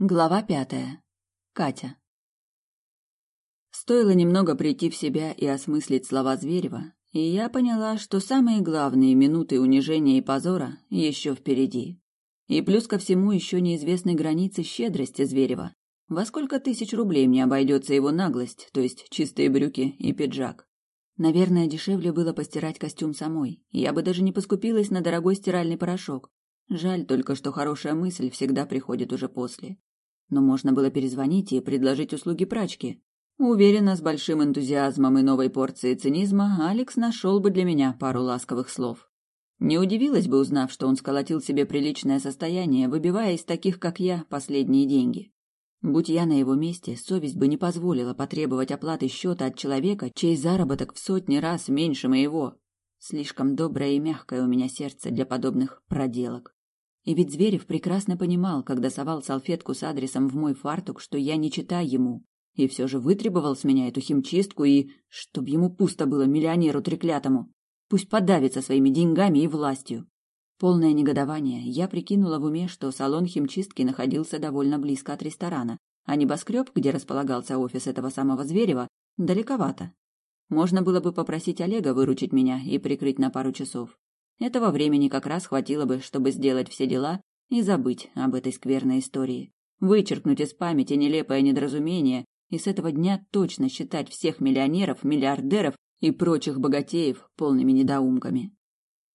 Глава пятая. Катя. Стоило немного прийти в себя и осмыслить слова Зверева, и я поняла, что самые главные минуты унижения и позора еще впереди. И плюс ко всему еще неизвестны границы щедрости Зверева. Во сколько тысяч рублей мне обойдется его наглость, то есть чистые брюки и пиджак. Наверное, дешевле было постирать костюм самой. Я бы даже не поскупилась на дорогой стиральный порошок. Жаль только, что хорошая мысль всегда приходит уже после но можно было перезвонить и предложить услуги прачки. Уверена, с большим энтузиазмом и новой порцией цинизма Алекс нашел бы для меня пару ласковых слов. Не удивилась бы, узнав, что он сколотил себе приличное состояние, выбивая из таких, как я, последние деньги. Будь я на его месте, совесть бы не позволила потребовать оплаты счета от человека, чей заработок в сотни раз меньше моего. Слишком доброе и мягкое у меня сердце для подобных проделок. И ведь Зверев прекрасно понимал, когда совал салфетку с адресом в мой фартук, что я не читаю ему, и все же вытребовал с меня эту химчистку и... чтоб ему пусто было, миллионеру треклятому. Пусть подавится своими деньгами и властью. Полное негодование, я прикинула в уме, что салон химчистки находился довольно близко от ресторана, а небоскреб, где располагался офис этого самого Зверева, далековато. Можно было бы попросить Олега выручить меня и прикрыть на пару часов. Этого времени как раз хватило бы, чтобы сделать все дела и забыть об этой скверной истории. Вычеркнуть из памяти нелепое недоразумение и с этого дня точно считать всех миллионеров, миллиардеров и прочих богатеев полными недоумками.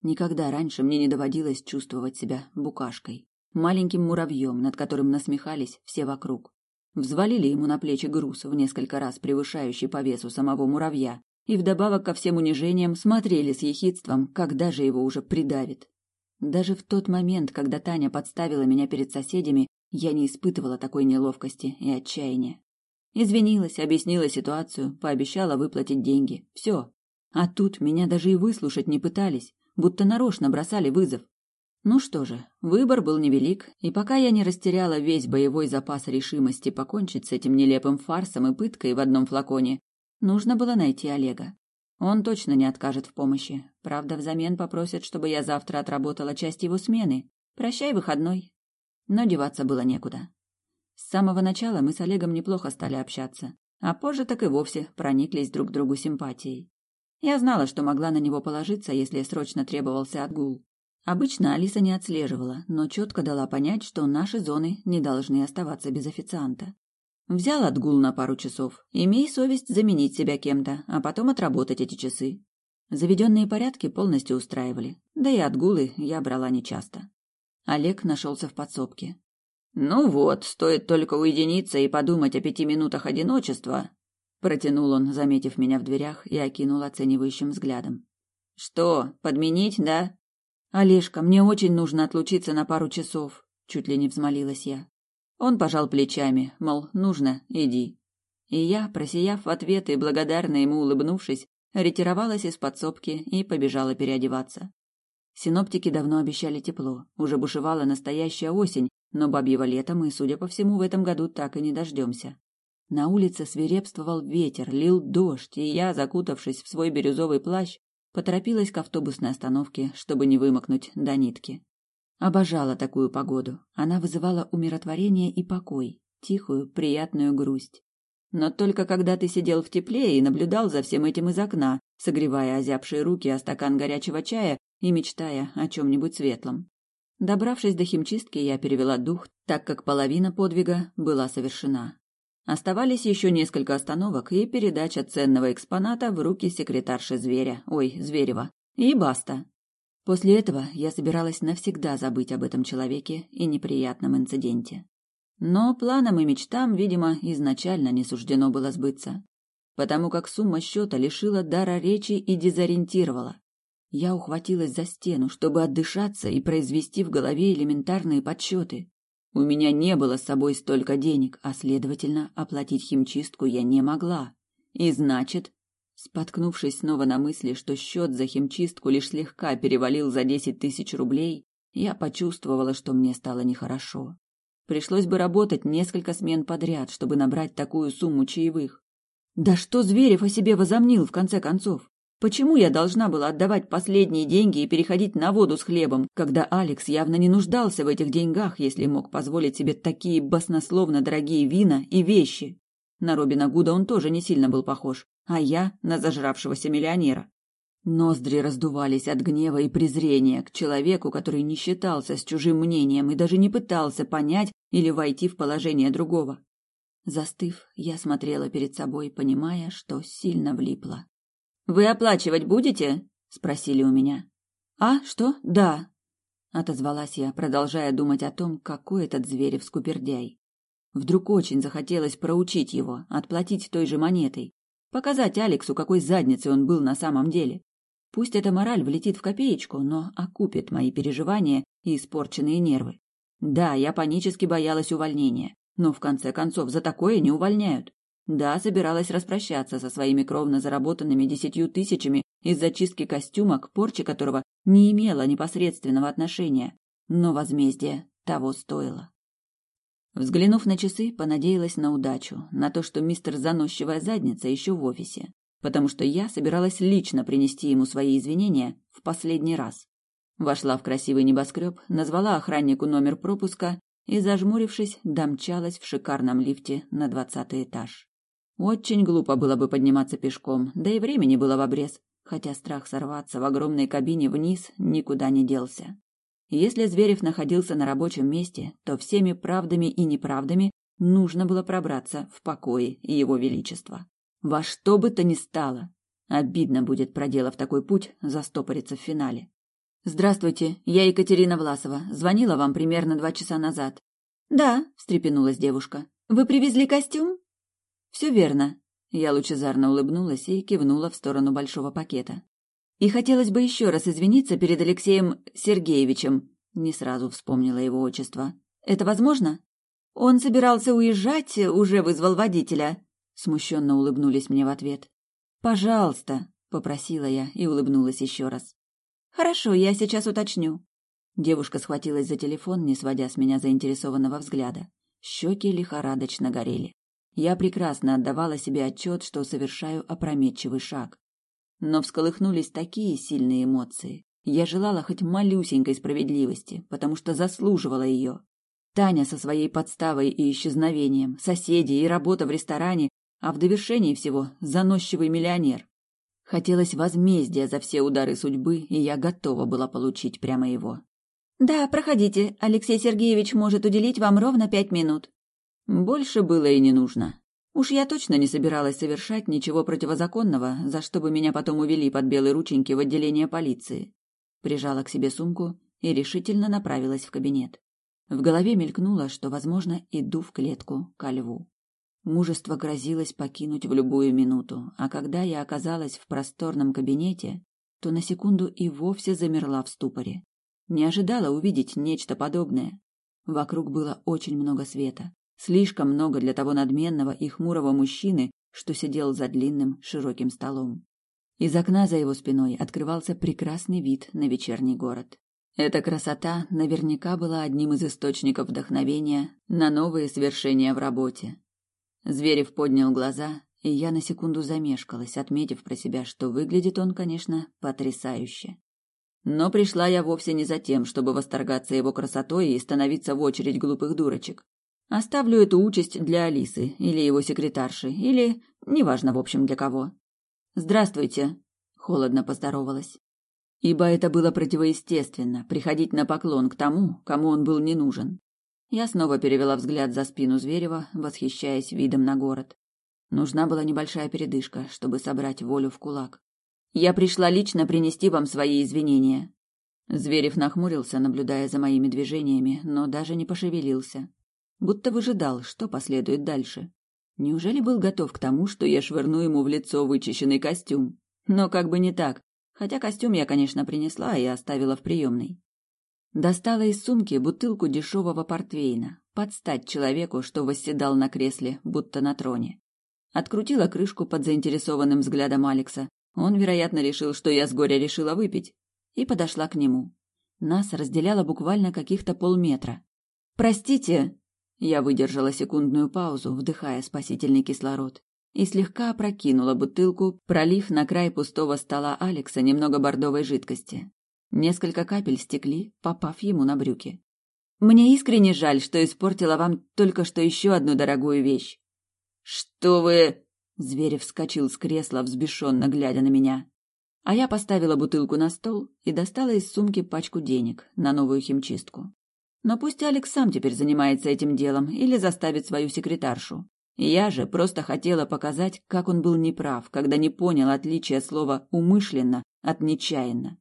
Никогда раньше мне не доводилось чувствовать себя букашкой, маленьким муравьем, над которым насмехались все вокруг. Взвалили ему на плечи груз в несколько раз превышающий по весу самого муравья, и вдобавок ко всем унижениям смотрели с ехидством, когда же его уже придавит. Даже в тот момент, когда Таня подставила меня перед соседями, я не испытывала такой неловкости и отчаяния. Извинилась, объяснила ситуацию, пообещала выплатить деньги. Все. А тут меня даже и выслушать не пытались, будто нарочно бросали вызов. Ну что же, выбор был невелик, и пока я не растеряла весь боевой запас решимости покончить с этим нелепым фарсом и пыткой в одном флаконе, Нужно было найти Олега. Он точно не откажет в помощи. Правда, взамен попросит, чтобы я завтра отработала часть его смены. Прощай, выходной. Но деваться было некуда. С самого начала мы с Олегом неплохо стали общаться, а позже так и вовсе прониклись друг к другу симпатией. Я знала, что могла на него положиться, если срочно требовался отгул. Обычно Алиса не отслеживала, но четко дала понять, что наши зоны не должны оставаться без официанта. Взял отгул на пару часов. Имей совесть заменить себя кем-то, а потом отработать эти часы. Заведенные порядки полностью устраивали. Да и отгулы я брала нечасто. Олег нашелся в подсобке. «Ну вот, стоит только уединиться и подумать о пяти минутах одиночества», протянул он, заметив меня в дверях и окинул оценивающим взглядом. «Что, подменить, да?» «Олежка, мне очень нужно отлучиться на пару часов», чуть ли не взмолилась я. Он пожал плечами, мол, нужно, иди. И я, просияв в ответ и благодарно ему улыбнувшись, ретировалась из подсобки и побежала переодеваться. Синоптики давно обещали тепло, уже бушевала настоящая осень, но бабьего лета мы, судя по всему, в этом году так и не дождемся. На улице свирепствовал ветер, лил дождь, и я, закутавшись в свой бирюзовый плащ, поторопилась к автобусной остановке, чтобы не вымокнуть до нитки. Обожала такую погоду. Она вызывала умиротворение и покой, тихую, приятную грусть. Но только когда ты сидел в тепле и наблюдал за всем этим из окна, согревая озябшие руки о стакан горячего чая и мечтая о чем-нибудь светлом. Добравшись до химчистки, я перевела дух, так как половина подвига была совершена. Оставались еще несколько остановок и передача ценного экспоната в руки секретарши зверя, ой, Зверева. И баста. После этого я собиралась навсегда забыть об этом человеке и неприятном инциденте. Но планам и мечтам, видимо, изначально не суждено было сбыться, потому как сумма счета лишила дара речи и дезориентировала. Я ухватилась за стену, чтобы отдышаться и произвести в голове элементарные подсчеты. У меня не было с собой столько денег, а, следовательно, оплатить химчистку я не могла. И значит, Споткнувшись снова на мысли, что счет за химчистку лишь слегка перевалил за десять тысяч рублей, я почувствовала, что мне стало нехорошо. Пришлось бы работать несколько смен подряд, чтобы набрать такую сумму чаевых. Да что Зверев о себе возомнил, в конце концов? Почему я должна была отдавать последние деньги и переходить на воду с хлебом, когда Алекс явно не нуждался в этих деньгах, если мог позволить себе такие баснословно дорогие вина и вещи? На Робина Гуда он тоже не сильно был похож, а я на зажравшегося миллионера. Ноздри раздувались от гнева и презрения к человеку, который не считался с чужим мнением и даже не пытался понять или войти в положение другого. Застыв, я смотрела перед собой, понимая, что сильно влипла. Вы оплачивать будете? спросили у меня. А, что? Да, отозвалась я, продолжая думать о том, какой этот Зверев скупердяй. Вдруг очень захотелось проучить его, отплатить той же монетой, показать Алексу, какой задницей он был на самом деле. Пусть эта мораль влетит в копеечку, но окупит мои переживания и испорченные нервы. Да, я панически боялась увольнения, но в конце концов за такое не увольняют. Да, собиралась распрощаться со своими кровно заработанными десятью тысячами из-за чистки костюма, к порче которого не имела непосредственного отношения, но возмездие того стоило. Взглянув на часы, понадеялась на удачу, на то, что мистер Заносчивая задница еще в офисе, потому что я собиралась лично принести ему свои извинения в последний раз. Вошла в красивый небоскреб, назвала охраннику номер пропуска и, зажмурившись, домчалась в шикарном лифте на двадцатый этаж. Очень глупо было бы подниматься пешком, да и времени было в обрез, хотя страх сорваться в огромной кабине вниз никуда не делся. Если Зверев находился на рабочем месте, то всеми правдами и неправдами нужно было пробраться в покое его величества. Во что бы то ни стало. Обидно будет, проделав такой путь, застопориться в финале. «Здравствуйте, я Екатерина Власова. Звонила вам примерно два часа назад». «Да», — встрепенулась девушка. «Вы привезли костюм?» Все верно. Я лучезарно улыбнулась и кивнула в сторону большого пакета. И хотелось бы еще раз извиниться перед Алексеем Сергеевичем. Не сразу вспомнила его отчество. Это возможно? Он собирался уезжать, уже вызвал водителя. Смущенно улыбнулись мне в ответ. Пожалуйста, попросила я и улыбнулась еще раз. Хорошо, я сейчас уточню. Девушка схватилась за телефон, не сводя с меня заинтересованного взгляда. Щеки лихорадочно горели. Я прекрасно отдавала себе отчет, что совершаю опрометчивый шаг. Но всколыхнулись такие сильные эмоции. Я желала хоть малюсенькой справедливости, потому что заслуживала ее. Таня со своей подставой и исчезновением, соседи и работа в ресторане, а в довершении всего заносчивый миллионер. Хотелось возмездия за все удары судьбы, и я готова была получить прямо его. «Да, проходите. Алексей Сергеевич может уделить вам ровно пять минут», больше было и не нужно. Уж я точно не собиралась совершать ничего противозаконного, за что бы меня потом увели под белые рученьки в отделение полиции. Прижала к себе сумку и решительно направилась в кабинет. В голове мелькнуло, что, возможно, иду в клетку ко льву. Мужество грозилось покинуть в любую минуту, а когда я оказалась в просторном кабинете, то на секунду и вовсе замерла в ступоре. Не ожидала увидеть нечто подобное. Вокруг было очень много света. Слишком много для того надменного и хмурого мужчины, что сидел за длинным широким столом. Из окна за его спиной открывался прекрасный вид на вечерний город. Эта красота наверняка была одним из источников вдохновения на новые свершения в работе. Зверев поднял глаза, и я на секунду замешкалась, отметив про себя, что выглядит он, конечно, потрясающе. Но пришла я вовсе не за тем, чтобы восторгаться его красотой и становиться в очередь глупых дурочек. Оставлю эту участь для Алисы или его секретарши, или неважно, в общем, для кого. Здравствуйте, холодно поздоровалась. Ибо это было противоестественно приходить на поклон к тому, кому он был не нужен. Я снова перевела взгляд за спину Зверева, восхищаясь видом на город. Нужна была небольшая передышка, чтобы собрать волю в кулак. Я пришла лично принести вам свои извинения. Зверев нахмурился, наблюдая за моими движениями, но даже не пошевелился будто выжидал, что последует дальше. Неужели был готов к тому, что я швырну ему в лицо вычищенный костюм? Но как бы не так, хотя костюм я, конечно, принесла и оставила в приемной. Достала из сумки бутылку дешевого портвейна, подстать человеку, что восседал на кресле, будто на троне. Открутила крышку под заинтересованным взглядом Алекса. Он, вероятно, решил, что я с горя решила выпить, и подошла к нему. Нас разделяло буквально каких-то полметра. «Простите», я выдержала секундную паузу, вдыхая спасительный кислород. и слегка опрокинула бутылку, пролив на край пустого стола Алекса немного бордовой жидкости. Несколько капель стекли, попав ему на брюки. «Мне искренне жаль, что испортила вам только что еще одну дорогую вещь». «Что вы...» Зверев вскочил с кресла, взбешенно глядя на меня. А я поставила бутылку на стол и достала из сумки пачку денег на новую химчистку. Но пусть Алекс сам теперь занимается этим делом или заставит свою секретаршу. Я же просто хотела показать, как он был неправ, когда не понял отличия слова «умышленно» от «нечаянно».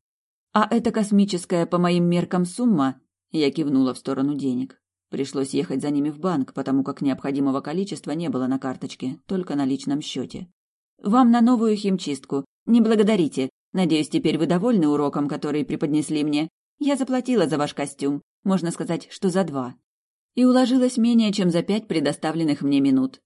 «А это космическая по моим меркам сумма?» Я кивнула в сторону денег. Пришлось ехать за ними в банк, потому как необходимого количества не было на карточке, только на личном счете. «Вам на новую химчистку. Не благодарите. Надеюсь, теперь вы довольны уроком, который преподнесли мне. Я заплатила за ваш костюм. Можно сказать, что за два и уложилась менее чем за пять предоставленных мне минут.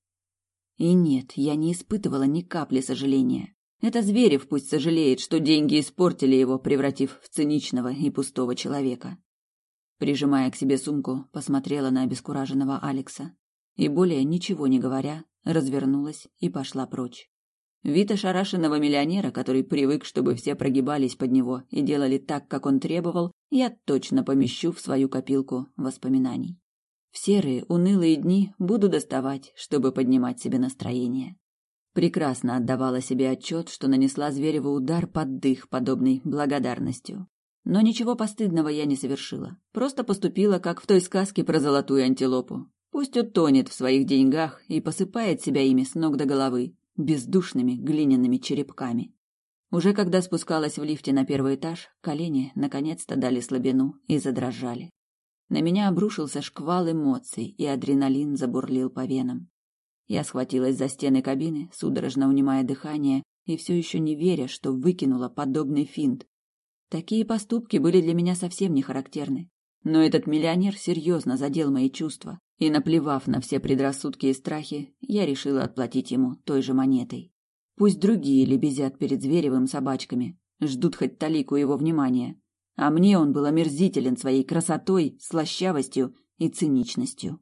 И нет, я не испытывала ни капли сожаления. Это Зверев пусть сожалеет, что деньги испортили его, превратив в циничного и пустого человека. Прижимая к себе сумку, посмотрела на обескураженного Алекса и, более ничего не говоря, развернулась и пошла прочь. Вид ошарашенного миллионера, который привык, чтобы все прогибались под него и делали так, как он требовал, я точно помещу в свою копилку воспоминаний. В серые, унылые дни буду доставать, чтобы поднимать себе настроение. Прекрасно отдавала себе отчет, что нанесла Звереву удар под дых, подобный благодарностью. Но ничего постыдного я не совершила. Просто поступила, как в той сказке про золотую антилопу. Пусть утонет в своих деньгах и посыпает себя ими с ног до головы, бездушными глиняными черепками. Уже когда спускалась в лифте на первый этаж, колени наконец-то дали слабину и задрожали. На меня обрушился шквал эмоций, и адреналин забурлил по венам. Я схватилась за стены кабины, судорожно унимая дыхание и все еще не веря, что выкинула подобный финт. Такие поступки были для меня совсем не характерны. Но этот миллионер серьезно задел мои чувства, и, наплевав на все предрассудки и страхи, я решила отплатить ему той же монетой. Пусть другие лебезят перед Зверевым собачками, ждут хоть талику его внимания, а мне он был омерзителен своей красотой, слащавостью и циничностью.